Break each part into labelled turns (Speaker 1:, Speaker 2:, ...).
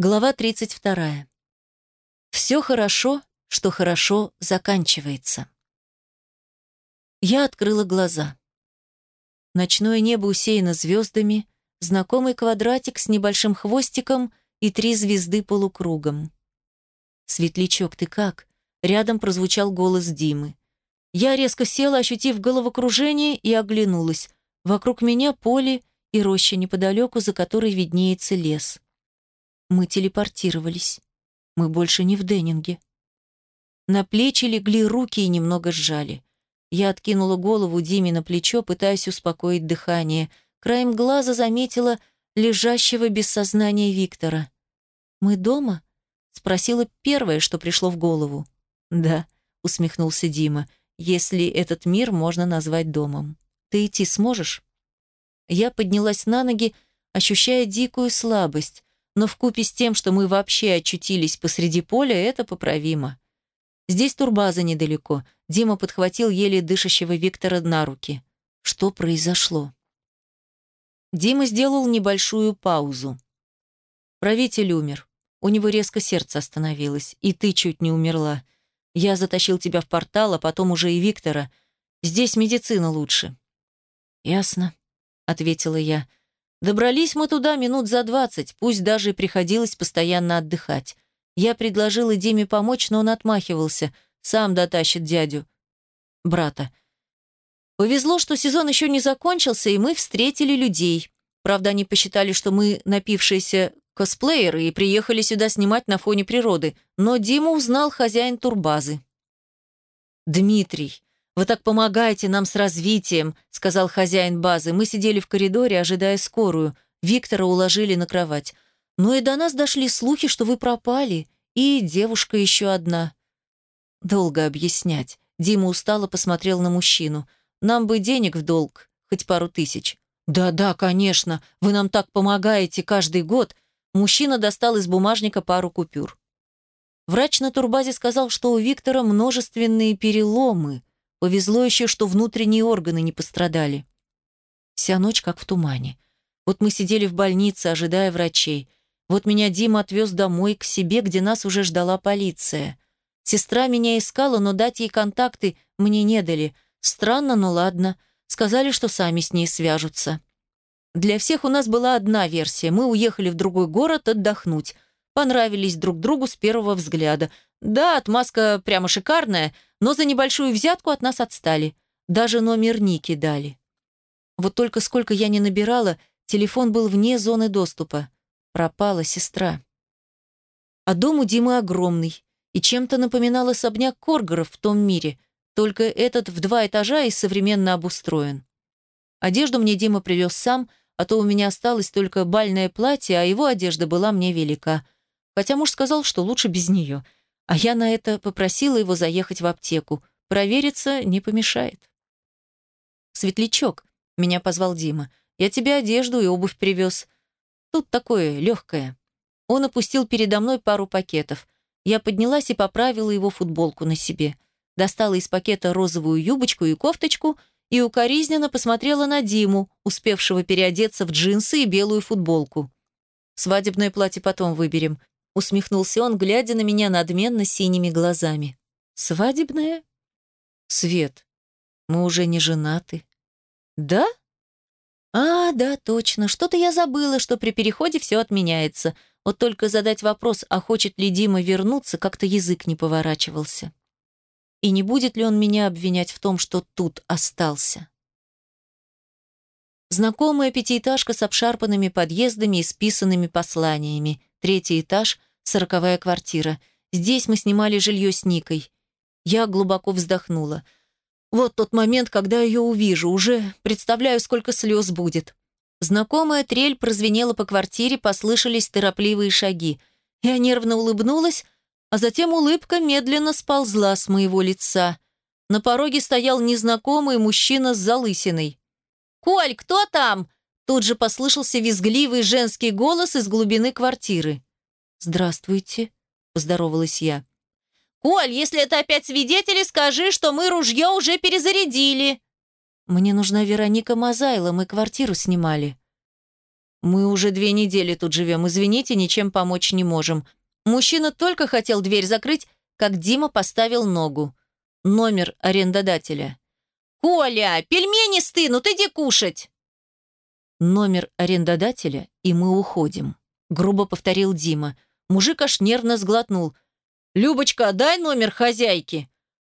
Speaker 1: Глава 32. Все хорошо, что хорошо заканчивается. Я открыла глаза. Ночное небо усеяно звездами, знакомый квадратик с небольшим хвостиком и три звезды полукругом. «Светлячок, ты как?» Рядом прозвучал голос Димы. Я резко села, ощутив головокружение, и оглянулась. Вокруг меня поле и роща неподалеку, за которой виднеется лес. Мы телепортировались. Мы больше не в Деннинге. На плечи легли руки и немного сжали. Я откинула голову Диме на плечо, пытаясь успокоить дыхание. Краем глаза заметила лежащего без сознания Виктора. «Мы дома?» — спросила первое, что пришло в голову. «Да», — усмехнулся Дима, — «если этот мир можно назвать домом. Ты идти сможешь?» Я поднялась на ноги, ощущая дикую слабость но вкупе с тем, что мы вообще очутились посреди поля, это поправимо. Здесь турбаза недалеко. Дима подхватил еле дышащего Виктора на руки. Что произошло? Дима сделал небольшую паузу. Правитель умер. У него резко сердце остановилось, и ты чуть не умерла. Я затащил тебя в портал, а потом уже и Виктора. Здесь медицина лучше. Ясно, ответила я. Добрались мы туда минут за двадцать, пусть даже приходилось постоянно отдыхать. Я предложила Диме помочь, но он отмахивался. Сам дотащит дядю. Брата. Повезло, что сезон еще не закончился, и мы встретили людей. Правда, они посчитали, что мы напившиеся косплееры и приехали сюда снимать на фоне природы. Но Дима узнал хозяин турбазы. «Дмитрий, «Вы так помогаете нам с развитием», — сказал хозяин базы. Мы сидели в коридоре, ожидая скорую. Виктора уложили на кровать. Но и до нас дошли слухи, что вы пропали. И девушка еще одна. Долго объяснять. Дима устало посмотрел на мужчину. «Нам бы денег в долг, хоть пару тысяч». «Да-да, конечно. Вы нам так помогаете каждый год». Мужчина достал из бумажника пару купюр. Врач на турбазе сказал, что у Виктора множественные переломы. Повезло еще, что внутренние органы не пострадали. Вся ночь как в тумане. Вот мы сидели в больнице, ожидая врачей. Вот меня Дима отвез домой, к себе, где нас уже ждала полиция. Сестра меня искала, но дать ей контакты мне не дали. Странно, но ладно. Сказали, что сами с ней свяжутся. Для всех у нас была одна версия. Мы уехали в другой город отдохнуть. Понравились друг другу с первого взгляда. Да, отмазка прямо шикарная – но за небольшую взятку от нас отстали. Даже номер Ники дали. Вот только сколько я не набирала, телефон был вне зоны доступа. Пропала сестра. А дом у Димы огромный и чем-то напоминал особняк Коргоров в том мире, только этот в два этажа и современно обустроен. Одежду мне Дима привез сам, а то у меня осталось только бальное платье, а его одежда была мне велика. Хотя муж сказал, что лучше без нее – а я на это попросила его заехать в аптеку. Провериться не помешает. «Светлячок», — меня позвал Дима, — «я тебе одежду и обувь привез. Тут такое легкое». Он опустил передо мной пару пакетов. Я поднялась и поправила его футболку на себе. Достала из пакета розовую юбочку и кофточку и укоризненно посмотрела на Диму, успевшего переодеться в джинсы и белую футболку. «Свадебное платье потом выберем усмехнулся он, глядя на меня надменно синими глазами. Свадебная? Свет, мы уже не женаты. Да? А, да, точно. Что-то я забыла, что при переходе все отменяется. Вот только задать вопрос, а хочет ли Дима вернуться, как-то язык не поворачивался. И не будет ли он меня обвинять в том, что тут остался? Знакомая пятиэтажка с обшарпанными подъездами и списанными посланиями. Третий этаж, сороковая квартира. Здесь мы снимали жилье с Никой. Я глубоко вздохнула. Вот тот момент, когда ее увижу, уже представляю, сколько слез будет. Знакомая трель прозвенела по квартире, послышались торопливые шаги. Я нервно улыбнулась, а затем улыбка медленно сползла с моего лица. На пороге стоял незнакомый мужчина с залысиной. «Коль, кто там?» Тут же послышался визгливый женский голос из глубины квартиры. «Здравствуйте», — поздоровалась я. «Коль, если это опять свидетели, скажи, что мы ружье уже перезарядили». «Мне нужна Вероника Мазайла, мы квартиру снимали». Мы уже две недели тут живем, извините, ничем помочь не можем. Мужчина только хотел дверь закрыть, как Дима поставил ногу. Номер арендодателя. «Коля, пельмени стынут, иди кушать!» Номер арендодателя, и мы уходим. Грубо повторил Дима. Мужик аж нервно сглотнул. «Любочка, дай номер хозяйки!»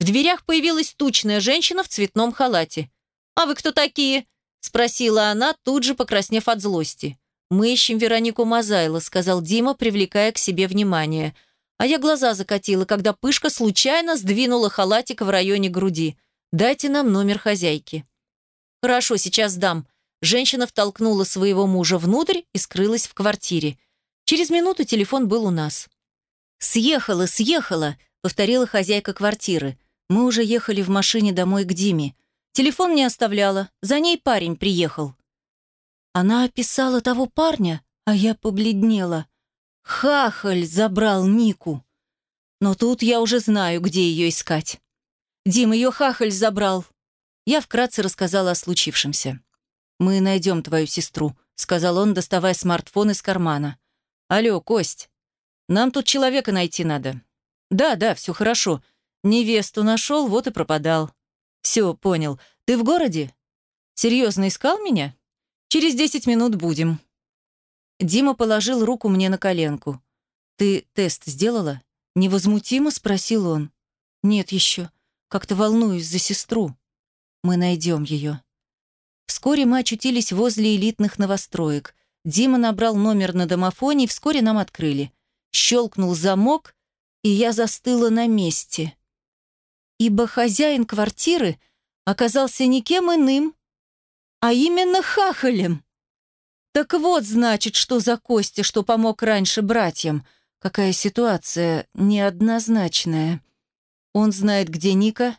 Speaker 1: В дверях появилась тучная женщина в цветном халате. «А вы кто такие?» – спросила она, тут же покраснев от злости. «Мы ищем Веронику Мазайло», – сказал Дима, привлекая к себе внимание. А я глаза закатила, когда Пышка случайно сдвинула халатик в районе груди. «Дайте нам номер хозяйки». «Хорошо, сейчас дам». Женщина втолкнула своего мужа внутрь и скрылась в квартире. Через минуту телефон был у нас. «Съехала, съехала», — повторила хозяйка квартиры. Мы уже ехали в машине домой к Диме. Телефон не оставляла, за ней парень приехал. Она описала того парня, а я побледнела. Хахаль забрал Нику. Но тут я уже знаю, где ее искать. Дим, ее хахаль забрал. Я вкратце рассказала о случившемся. «Мы найдем твою сестру», — сказал он, доставая смартфон из кармана. «Алло, Кость, нам тут человека найти надо». «Да, да, все хорошо. Невесту нашел, вот и пропадал. Все, понял. Ты в городе? Серьезно искал меня? Через десять минут будем. Дима положил руку мне на коленку. Ты тест сделала? Невозмутимо спросил он. Нет еще. Как-то волнуюсь за сестру. Мы найдем ее. Вскоре мы очутились возле элитных новостроек. Дима набрал номер на домофоне, и вскоре нам открыли. Щелкнул замок, и я застыла на месте ибо хозяин квартиры оказался никем иным, а именно хахалем. Так вот, значит, что за Костя, что помог раньше братьям. Какая ситуация неоднозначная. Он знает, где Ника,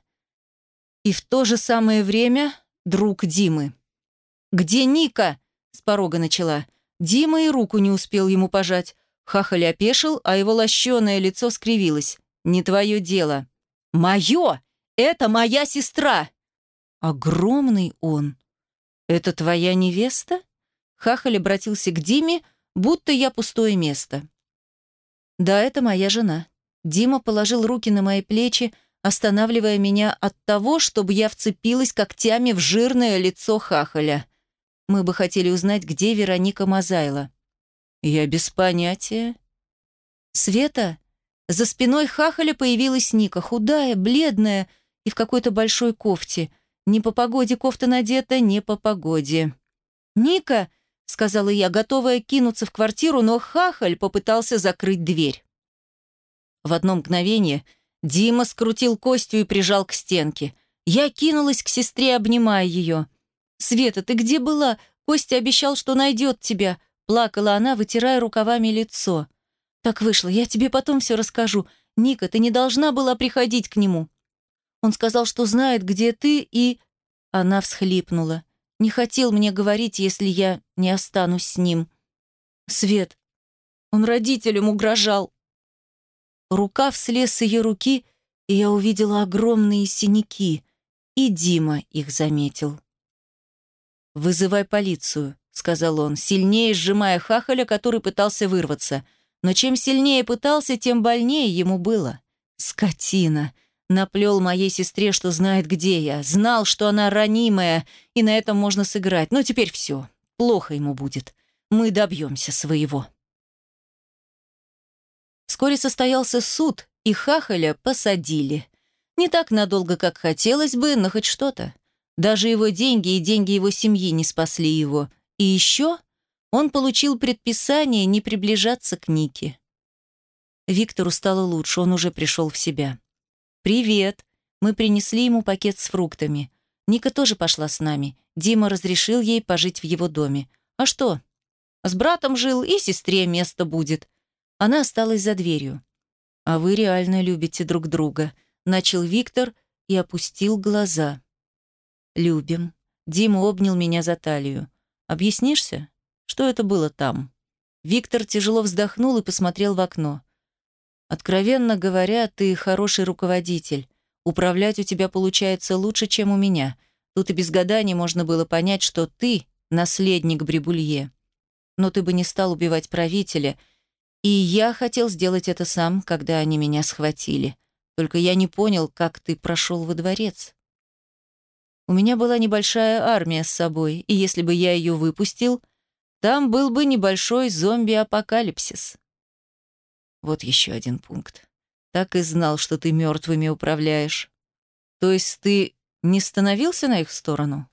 Speaker 1: и в то же самое время друг Димы. «Где Ника?» — с порога начала. Дима и руку не успел ему пожать. Хахаль опешил, а его лощеное лицо скривилось. «Не твое дело». «Мое! Это моя сестра!» «Огромный он! Это твоя невеста?» Хахаль обратился к Диме, будто я пустое место. «Да, это моя жена». Дима положил руки на мои плечи, останавливая меня от того, чтобы я вцепилась когтями в жирное лицо Хахаля. Мы бы хотели узнать, где Вероника Мазайла. «Я без понятия». «Света?» За спиной хахаля появилась Ника, худая, бледная и в какой-то большой кофте. Не по погоде кофта надета, не по погоде. «Ника!» — сказала я, готовая кинуться в квартиру, но хахаль попытался закрыть дверь. В одно мгновение Дима скрутил Костю и прижал к стенке. Я кинулась к сестре, обнимая ее. «Света, ты где была? Костя обещал, что найдет тебя», — плакала она, вытирая рукавами лицо. Так вышло, я тебе потом все расскажу. Ника, ты не должна была приходить к нему. Он сказал, что знает, где ты, и... Она всхлипнула. Не хотел мне говорить, если я не останусь с ним. Свет, он родителям угрожал. Рука слез с ее руки, и я увидела огромные синяки, и Дима их заметил. «Вызывай полицию», — сказал он, сильнее сжимая хахаля, который пытался вырваться — но чем сильнее пытался, тем больнее ему было. Скотина! Наплел моей сестре, что знает, где я. Знал, что она ранимая, и на этом можно сыграть. Но теперь все. Плохо ему будет. Мы добьемся своего. Вскоре состоялся суд, и Хахаля посадили. Не так надолго, как хотелось бы, но хоть что-то. Даже его деньги и деньги его семьи не спасли его. И еще он получил предписание не приближаться к Нике. Виктору стало лучше, он уже пришел в себя. «Привет!» Мы принесли ему пакет с фруктами. Ника тоже пошла с нами. Дима разрешил ей пожить в его доме. А что? С братом жил, и сестре место будет. Она осталась за дверью. «А вы реально любите друг друга», — начал Виктор и опустил глаза. «Любим». Дима обнял меня за талию. «Объяснишься?» Что это было там? Виктор тяжело вздохнул и посмотрел в окно. Откровенно говоря, ты хороший руководитель. Управлять у тебя получается лучше, чем у меня. Тут и без гаданий можно было понять, что ты наследник Брибулье. но ты бы не стал убивать правителя, и я хотел сделать это сам, когда они меня схватили. Только я не понял, как ты прошел во дворец. У меня была небольшая армия с собой, и если бы я ее выпустил, там был бы небольшой зомби-апокалипсис. Вот еще один пункт. Так и знал, что ты мертвыми управляешь. То есть ты не становился на их сторону?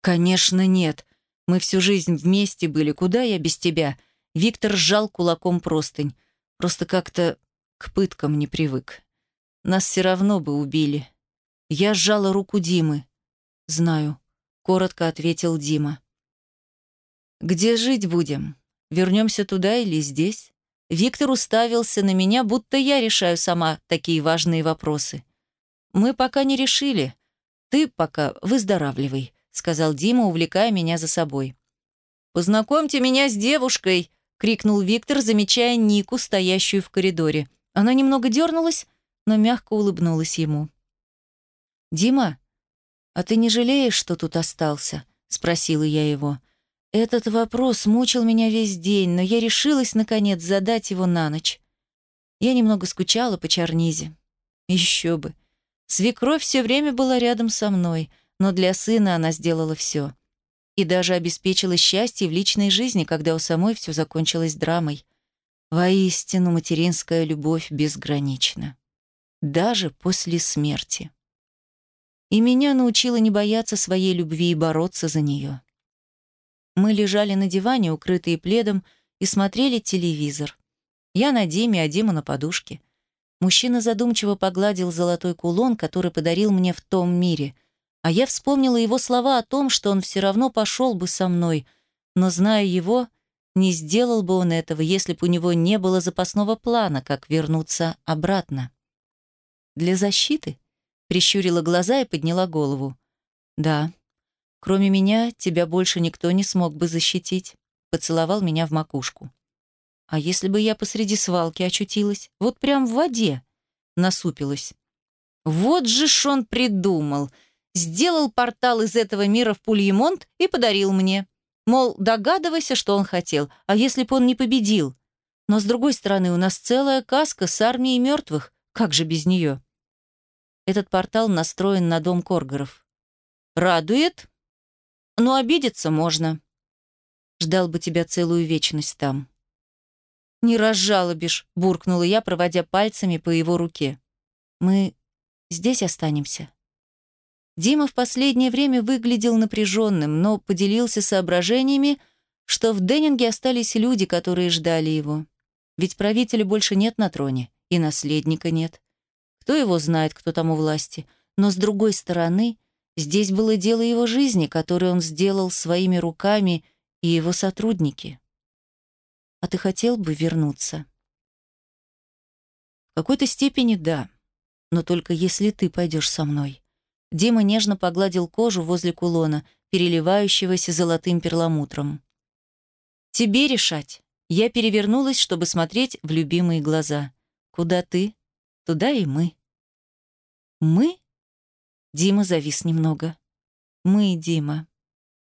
Speaker 1: Конечно, нет. Мы всю жизнь вместе были. Куда я без тебя? Виктор сжал кулаком простынь. Просто как-то к пыткам не привык. Нас все равно бы убили. Я сжала руку Димы. «Знаю», — коротко ответил Дима. «Где жить будем? Вернемся туда или здесь?» Виктор уставился на меня, будто я решаю сама такие важные вопросы. «Мы пока не решили. Ты пока выздоравливай», — сказал Дима, увлекая меня за собой. «Познакомьте меня с девушкой!» — крикнул Виктор, замечая Нику, стоящую в коридоре. Она немного дернулась, но мягко улыбнулась ему. «Дима, а ты не жалеешь, что тут остался?» — спросила я его. Этот вопрос мучил меня весь день, но я решилась, наконец, задать его на ночь. Я немного скучала по Чарнизе. Еще бы. Свекровь все время была рядом со мной, но для сына она сделала все. И даже обеспечила счастье в личной жизни, когда у самой все закончилось драмой. Воистину, материнская любовь безгранична. Даже после смерти. И меня научила не бояться своей любви и бороться за нее. Мы лежали на диване, укрытые пледом, и смотрели телевизор. Я на Диме, а Дима на подушке. Мужчина задумчиво погладил золотой кулон, который подарил мне в том мире, а я вспомнила его слова о том, что он все равно пошел бы со мной, но, зная его, не сделал бы он этого, если бы у него не было запасного плана, как вернуться обратно. «Для защиты?» — прищурила глаза и подняла голову. «Да, Кроме меня, тебя больше никто не смог бы защитить. Поцеловал меня в макушку. А если бы я посреди свалки очутилась? Вот прям в воде. Насупилась. Вот же ж он придумал. Сделал портал из этого мира в Пульемонт и подарил мне. Мол, догадывайся, что он хотел, а если бы он не победил? Но с другой стороны, у нас целая каска с армией мертвых. Как же без нее? Этот портал настроен на дом Коргоров. Радует, но обидеться можно. Ждал бы тебя целую вечность там. «Не разжалобишь», — буркнула я, проводя пальцами по его руке. «Мы здесь останемся». Дима в последнее время выглядел напряженным, но поделился соображениями, что в Деннинге остались люди, которые ждали его. Ведь правителя больше нет на троне, и наследника нет. Кто его знает, кто там у власти. Но с другой стороны, Здесь было дело его жизни, которое он сделал своими руками, и его сотрудники. А ты хотел бы вернуться? В какой-то степени да, но только если ты пойдешь со мной. Дима нежно погладил кожу возле кулона, переливающегося золотым перламутром. Тебе решать. Я перевернулась, чтобы смотреть в любимые глаза. Куда ты, туда и мы. Мы? Дима завис немного. Мы, Дима.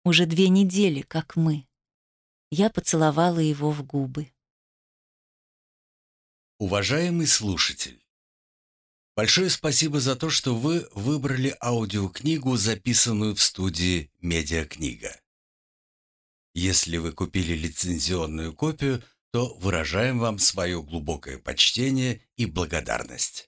Speaker 1: Уже две недели, как мы. Я поцеловала его в губы.
Speaker 2: Уважаемый слушатель, большое спасибо за то, что вы выбрали аудиокнигу, записанную в студии «Медиакнига». Если вы купили лицензионную копию, то выражаем вам свое глубокое почтение и благодарность.